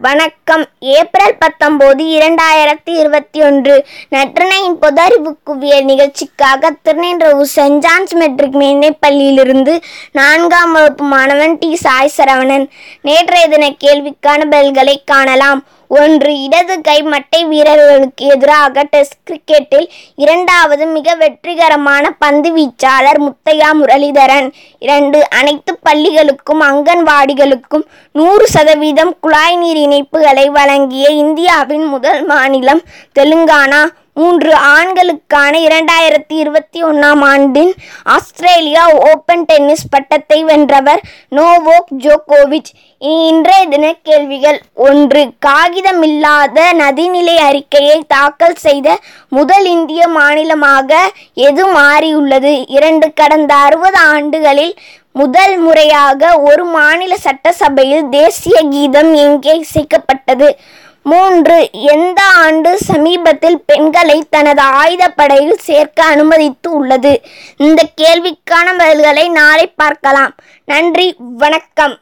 வணக்கம். ஏப்ரல் பத்தொம்போது இரண்டாயிரத்தி இருபத்தி ஒன்று நற்றினையின் பொதறிவு குவியல் நிகழ்ச்சிக்காக திருநென்றவு சென்ட் ஜான்ஸ் மெட்ரிக் மேல்நிலைப்பள்ளியிலிருந்து நான்காம் வகுப்பு மாணவன் டி சாய் சரவணன் நேற்றைய தின கேள்விக்கான பதில்களை காணலாம். ஒன்று இடது கை மட்டை வீரர்களுக்கு எதிராக டெஸ்ட் கிரிக்கெட்டில் இரண்டாவது மிக வெற்றிகரமான பந்து வீச்சாளர் முத்தையா முரளிதரன். இரண்டு அனைத்து பள்ளிகளுக்கும் அங்கன்வாடிகளுக்கும் நூறு சதவீதம் குழாய் நீர் இணைப்புகளை வழங்கிய இந்தியாவின் முதல் மாநிலம் தெலுங்கானா. மூன்று ஆண்களுக்கான இரண்டாயிரத்தி இருபத்தி ஒன்றாம் ஆண்டின் ஆஸ்திரேலியா ஓபன் டென்னிஸ் பட்டத்தை வென்றவர் நோவோக் ஜோகோவிச் இனி இன்றைய தின கேள்விகள். ஒன்று காகிதமில்லாத நதிநிலை அறிக்கையை தாக்கல் செய்த முதல் இந்திய மாநிலமாக எது மாறியுள்ளது? இரண்டு கடந்த அறுபது ஆண்டுகளில் முதல் முறையாக ஒரு மாநில சட்டசபையில் தேசிய கீதம் எங்கே இசைக்கப்பட்டது? மூன்று எந்த ஆண்டு சமீபத்தில் பெண்களை தனது ஆயுதப்படையில் சேர்க்க அனுமதித்து உள்ளது? இந்த கேள்விக்கான பதில்களை நாளை பார்க்கலாம். நன்றி வணக்கம்.